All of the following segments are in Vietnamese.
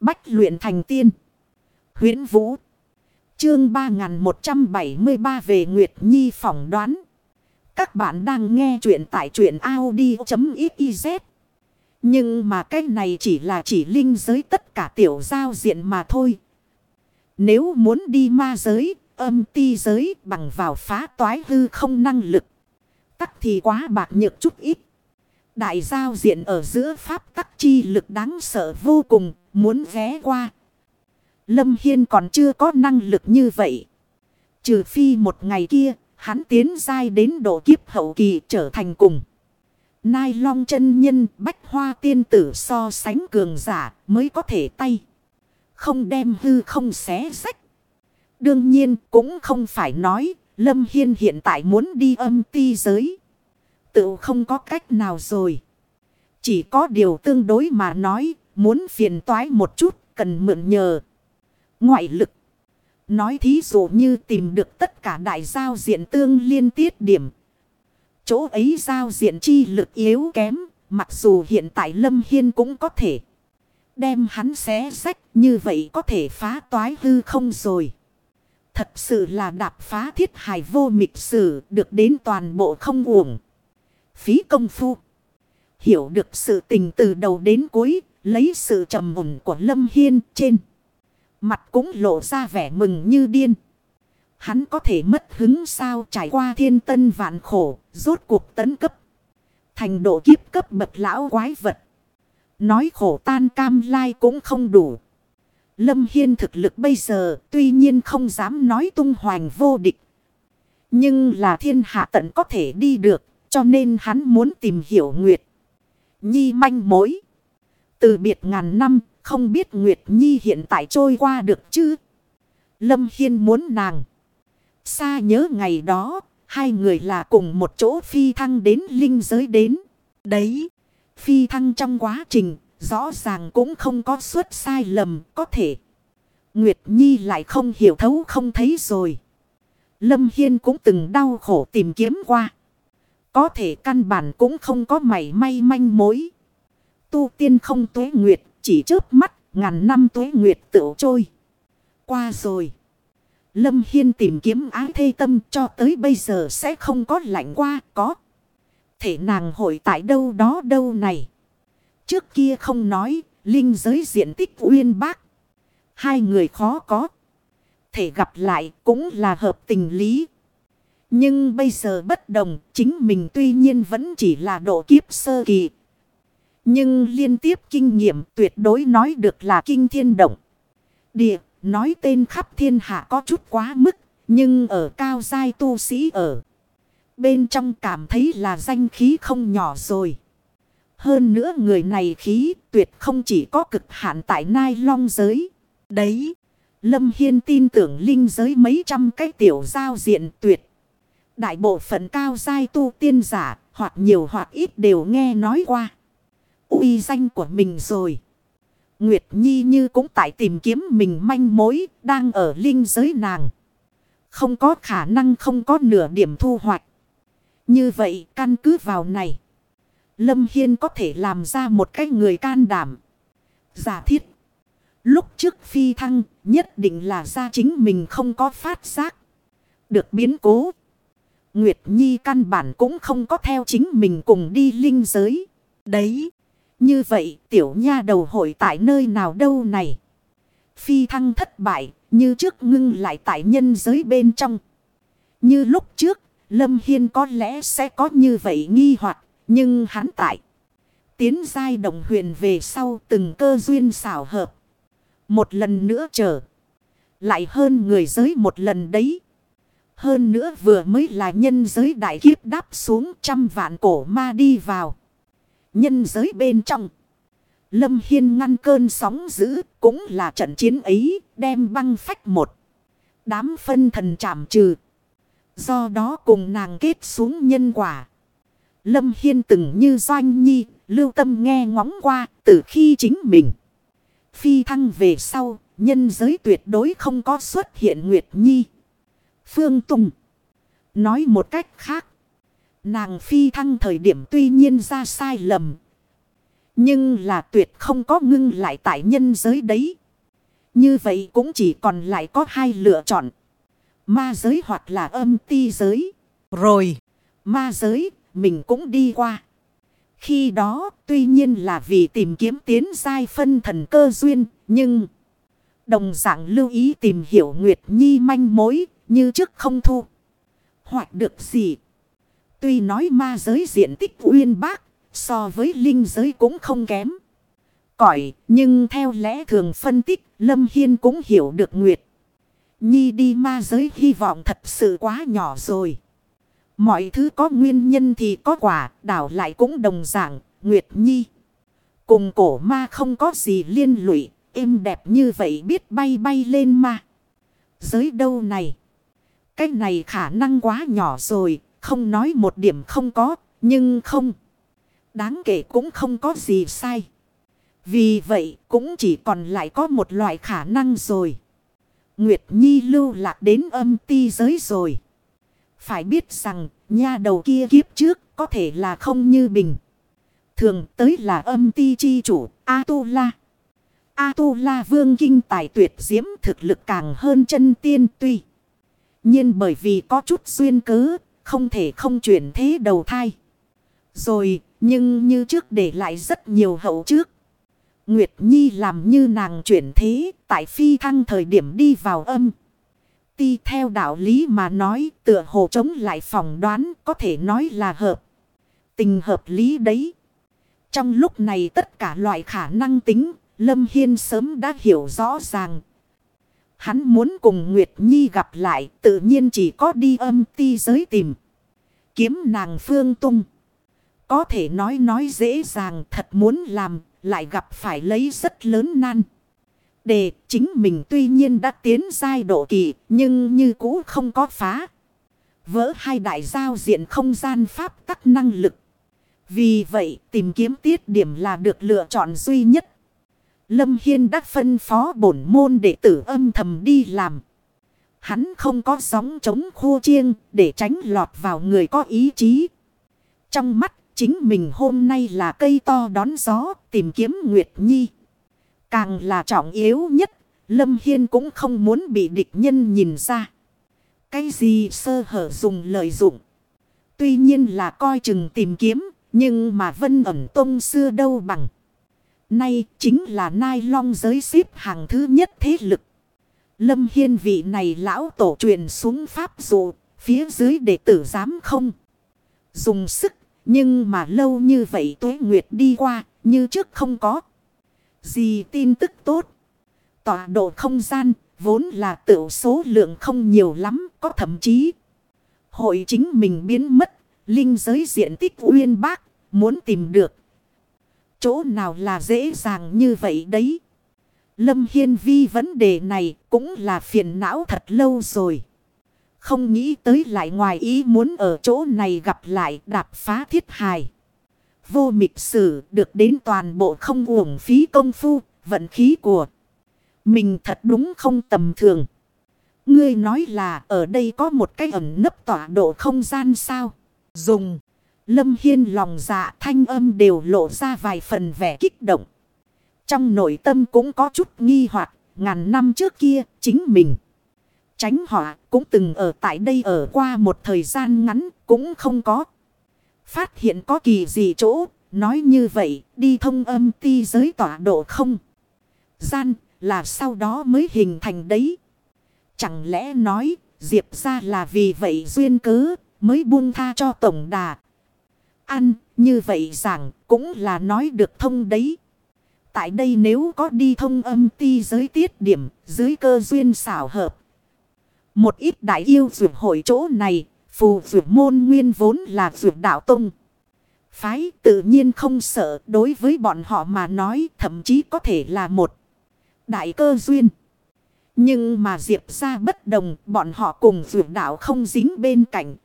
Bách luyện thành tiên. huyễn Vũ. Chương 3173 về Nguyệt Nhi phỏng đoán. Các bạn đang nghe truyện tại truyện Audi.xyz. Nhưng mà cái này chỉ là chỉ linh giới tất cả tiểu giao diện mà thôi. Nếu muốn đi ma giới, âm ti giới bằng vào phá toái hư không năng lực. Tắc thì quá bạc nhược chút ít. Đại giao diện ở giữa pháp tắc chi lực đáng sợ vô cùng, muốn ghé qua. Lâm Hiên còn chưa có năng lực như vậy. Trừ phi một ngày kia, hắn tiến dai đến độ kiếp hậu kỳ trở thành cùng. Nai long chân nhân bách hoa tiên tử so sánh cường giả mới có thể tay. Không đem hư không xé sách. Đương nhiên cũng không phải nói Lâm Hiên hiện tại muốn đi âm ti giới. Tự không có cách nào rồi. Chỉ có điều tương đối mà nói muốn phiền toái một chút, cần mượn nhờ. Ngoại lực. Nói thí dụ như tìm được tất cả đại giao diện tương liên tiết điểm. Chỗ ấy giao diện chi lực yếu kém. Mặc dù hiện tại Lâm Hiên cũng có thể. Đem hắn xé sách như vậy có thể phá toái hư không rồi. Thật sự là đạp phá thiết hài vô mịch sử, được đến toàn bộ không uổng. Phí công phu. Hiểu được sự tình từ đầu đến cuối. Lấy sự trầm mùn của Lâm Hiên trên. Mặt cũng lộ ra vẻ mừng như điên. Hắn có thể mất hứng sao trải qua thiên tân vạn khổ. Rốt cuộc tấn cấp. Thành độ kiếp cấp bậc lão quái vật. Nói khổ tan cam lai cũng không đủ. Lâm Hiên thực lực bây giờ tuy nhiên không dám nói tung hoành vô địch. Nhưng là thiên hạ tận có thể đi được, cho nên hắn muốn tìm hiểu Nguyệt. Nhi manh mối. Từ biệt ngàn năm không biết Nguyệt Nhi hiện tại trôi qua được chứ. Lâm Hiên muốn nàng. Xa nhớ ngày đó hai người là cùng một chỗ phi thăng đến linh giới đến. Đấy. Phi thăng trong quá trình, rõ ràng cũng không có suốt sai lầm, có thể. Nguyệt Nhi lại không hiểu thấu không thấy rồi. Lâm Hiên cũng từng đau khổ tìm kiếm qua. Có thể căn bản cũng không có mảy may manh mối. Tu tiên không tuế nguyệt, chỉ chớp mắt, ngàn năm tuế nguyệt tựu trôi. Qua rồi. Lâm Hiên tìm kiếm ái thê tâm cho tới bây giờ sẽ không có lạnh qua, có thể nàng hội tại đâu đó đâu này. Trước kia không nói, linh giới diện tích uyên bác. Hai người khó có. Thể gặp lại cũng là hợp tình lý. Nhưng bây giờ bất đồng, chính mình tuy nhiên vẫn chỉ là độ kiếp sơ kỳ. Nhưng liên tiếp kinh nghiệm tuyệt đối nói được là kinh thiên động. Địa, nói tên khắp thiên hạ có chút quá mức, nhưng ở cao giai tu sĩ ở bên trong cảm thấy là danh khí không nhỏ rồi. Hơn nữa người này khí tuyệt không chỉ có cực hạn tại nai long giới. Đấy, Lâm Hiên tin tưởng linh giới mấy trăm cái tiểu giao diện tuyệt. Đại bộ phận cao giai tu tiên giả hoặc nhiều hoặc ít đều nghe nói qua uy danh của mình rồi. Nguyệt Nhi như cũng tại tìm kiếm mình manh mối, đang ở linh giới nàng. Không có khả năng không có nửa điểm thu hoạch. Như vậy, căn cứ vào này. Lâm Hiên có thể làm ra một cái người can đảm. Giả thiết. Lúc trước phi thăng, nhất định là ra chính mình không có phát giác. Được biến cố. Nguyệt Nhi căn bản cũng không có theo chính mình cùng đi linh giới. Đấy. Như vậy, tiểu nha đầu hội tại nơi nào đâu này. Phi thăng thất bại, như trước ngưng lại tại nhân giới bên trong. Như lúc trước, Lâm Hiên có lẽ sẽ có như vậy nghi hoặc, Nhưng hắn tại. Tiến giai động huyền về sau từng cơ duyên xảo hợp. Một lần nữa trở. Lại hơn người giới một lần đấy. Hơn nữa vừa mới là nhân giới đại kiếp đáp xuống trăm vạn cổ ma đi vào. Nhân giới bên trong. Lâm Hiên ngăn cơn sóng dữ cũng là trận chiến ấy đem băng phách một. Đám phân thần chạm trừ. Do đó cùng nàng kết xuống nhân quả. Lâm Hiên từng như doanh nhi, lưu tâm nghe ngóng qua từ khi chính mình. Phi thăng về sau, nhân giới tuyệt đối không có xuất hiện Nguyệt Nhi. Phương Tùng. Nói một cách khác. Nàng phi thăng thời điểm tuy nhiên ra sai lầm. Nhưng là tuyệt không có ngưng lại tại nhân giới đấy. Như vậy cũng chỉ còn lại có hai lựa chọn. Ma giới hoặc là âm ti giới. Rồi, ma giới, mình cũng đi qua. Khi đó, tuy nhiên là vì tìm kiếm tiến giai phân thần cơ duyên, nhưng... Đồng dạng lưu ý tìm hiểu Nguyệt Nhi manh mối, như trước không thu. Hoặc được gì. Tuy nói ma giới diện tích uyên bác, so với linh giới cũng không kém. Cỏi, nhưng theo lẽ thường phân tích, Lâm Hiên cũng hiểu được Nguyệt. Nhi đi ma giới hy vọng thật sự quá nhỏ rồi. Mọi thứ có nguyên nhân thì có quả, đảo lại cũng đồng dạng, Nguyệt Nhi. Cùng cổ ma không có gì liên lụy, êm đẹp như vậy biết bay bay lên ma. Giới đâu này? Cái này khả năng quá nhỏ rồi, không nói một điểm không có, nhưng không. Đáng kể cũng không có gì sai. Vì vậy cũng chỉ còn lại có một loại khả năng rồi. Nguyệt Nhi lưu lạc đến âm ti giới rồi. Phải biết rằng nha đầu kia kiếp trước có thể là không như bình. Thường tới là âm ti chi chủ A-tu-la. A-tu-la vương kinh tài tuyệt diễm thực lực càng hơn chân tiên tuy. nhiên bởi vì có chút duyên cớ không thể không chuyển thế đầu thai. Rồi, nhưng như trước để lại rất nhiều hậu trước. Nguyệt Nhi làm như nàng chuyển thế, tại phi thăng thời điểm đi vào âm. Ti theo đạo lý mà nói, tựa hồ chống lại phỏng đoán có thể nói là hợp. Tình hợp lý đấy. Trong lúc này tất cả loại khả năng tính, Lâm Hiên sớm đã hiểu rõ ràng. Hắn muốn cùng Nguyệt Nhi gặp lại, tự nhiên chỉ có đi âm ti giới tìm. Kiếm nàng phương tung. Có thể nói nói dễ dàng, thật muốn làm, lại gặp phải lấy rất lớn nan. Đề chính mình tuy nhiên đã tiến giai độ kỳ, nhưng như cũ không có phá. Vỡ hai đại giao diện không gian pháp tắc năng lực. Vì vậy, tìm kiếm tiết điểm là được lựa chọn duy nhất. Lâm Hiên đã phân phó bổn môn đệ tử âm thầm đi làm. Hắn không có sóng chống khô chiêng để tránh lọt vào người có ý chí. Trong mắt chính mình hôm nay là cây to đón gió tìm kiếm Nguyệt Nhi. Càng là trọng yếu nhất, Lâm Hiên cũng không muốn bị địch nhân nhìn ra. Cái gì sơ hở dùng lợi dụng. Tuy nhiên là coi chừng tìm kiếm, nhưng mà vân ẩm tông xưa đâu bằng. Nay chính là nai long giới xếp hàng thứ nhất thế lực. Lâm Hiên vị này lão tổ truyền xuống pháp dụ, phía dưới đệ tử dám không. Dùng sức, nhưng mà lâu như vậy tuế nguyệt đi qua, như trước không có. Gì tin tức tốt. Tọa độ không gian, vốn là tự số lượng không nhiều lắm, có thậm chí. Hội chính mình biến mất, linh giới diện tích uyên bác, muốn tìm được Chỗ nào là dễ dàng như vậy đấy. Lâm Hiên Vi vấn đề này cũng là phiền não thật lâu rồi. Không nghĩ tới lại ngoài ý muốn ở chỗ này gặp lại đạp phá thiết hài. Vô mịch sử được đến toàn bộ không uổng phí công phu, vận khí của. Mình thật đúng không tầm thường. Ngươi nói là ở đây có một cái ẩn nấp tọa độ không gian sao? Dùng. Lâm Hiên lòng dạ thanh âm đều lộ ra vài phần vẻ kích động. Trong nội tâm cũng có chút nghi hoặc ngàn năm trước kia chính mình. Tránh họa cũng từng ở tại đây ở qua một thời gian ngắn cũng không có. Phát hiện có kỳ gì chỗ, nói như vậy đi thông âm ti giới tọa độ không. Gian là sau đó mới hình thành đấy. Chẳng lẽ nói Diệp ra là vì vậy duyên cớ mới buông tha cho tổng đà ăn, như vậy rằng cũng là nói được thông đấy. Tại đây nếu có đi thông âm ti giới tiết điểm, dưới cơ duyên xảo hợp. Một ít đại yêu dược hội chỗ này, phù dược môn nguyên vốn là dược đạo tông. Phái tự nhiên không sợ đối với bọn họ mà nói thậm chí có thể là một đại cơ duyên. Nhưng mà diệp ra bất đồng bọn họ cùng dược đạo không dính bên cạnh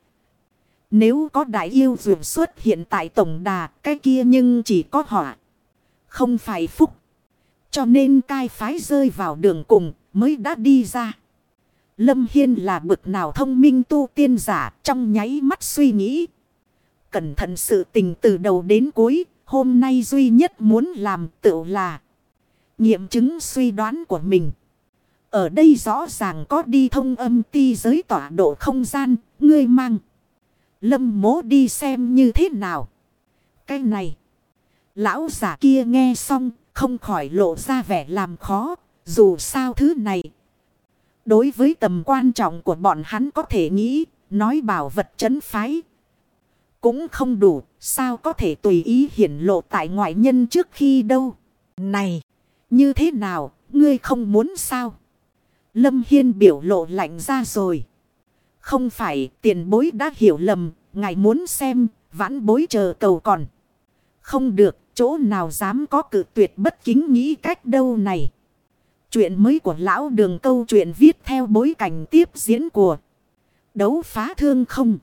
nếu có đại yêu dược xuất hiện tại tổng đà, cái kia nhưng chỉ có họa. Không phải phúc. Cho nên cai phái rơi vào đường cùng mới đã đi ra. Lâm Hiên là bực nào thông minh tu tiên giả trong nháy mắt suy nghĩ. Cẩn thận sự tình từ đầu đến cuối, hôm nay duy nhất muốn làm tự là nghiệm chứng suy đoán của mình. Ở đây rõ ràng có đi thông âm ti giới tọa độ không gian, ngươi mang. Lâm mố đi xem như thế nào. Cái này. Lão giả kia nghe xong, không khỏi lộ ra vẻ làm khó, dù sao thứ này. Đối với tầm quan trọng của bọn hắn có thể nghĩ, nói bảo vật chấn phái. Cũng không đủ, sao có thể tùy ý hiển lộ tại ngoại nhân trước khi đâu. Này, như thế nào, ngươi không muốn sao? Lâm Hiên biểu lộ lạnh ra rồi. Không phải tiền bối đã hiểu lầm, ngài muốn xem, vãn bối chờ cầu còn. Không được, chỗ nào dám có cự tuyệt bất kính nghĩ cách đâu này. Chuyện mới của lão đường câu chuyện viết theo bối cảnh tiếp diễn của đấu phá thương không.